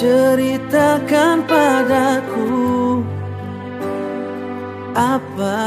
ceritakan padaku apa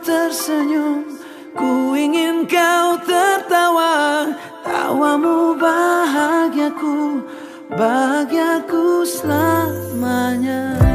tersenyum. Ku ingin kau tertawa. Tawamu bahagiaku Bahagiaku selamanya.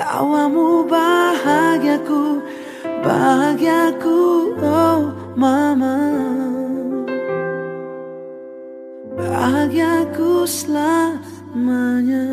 Tawamu bahagiaku, bahagiaku oh mama. Bahagiaku selamanya.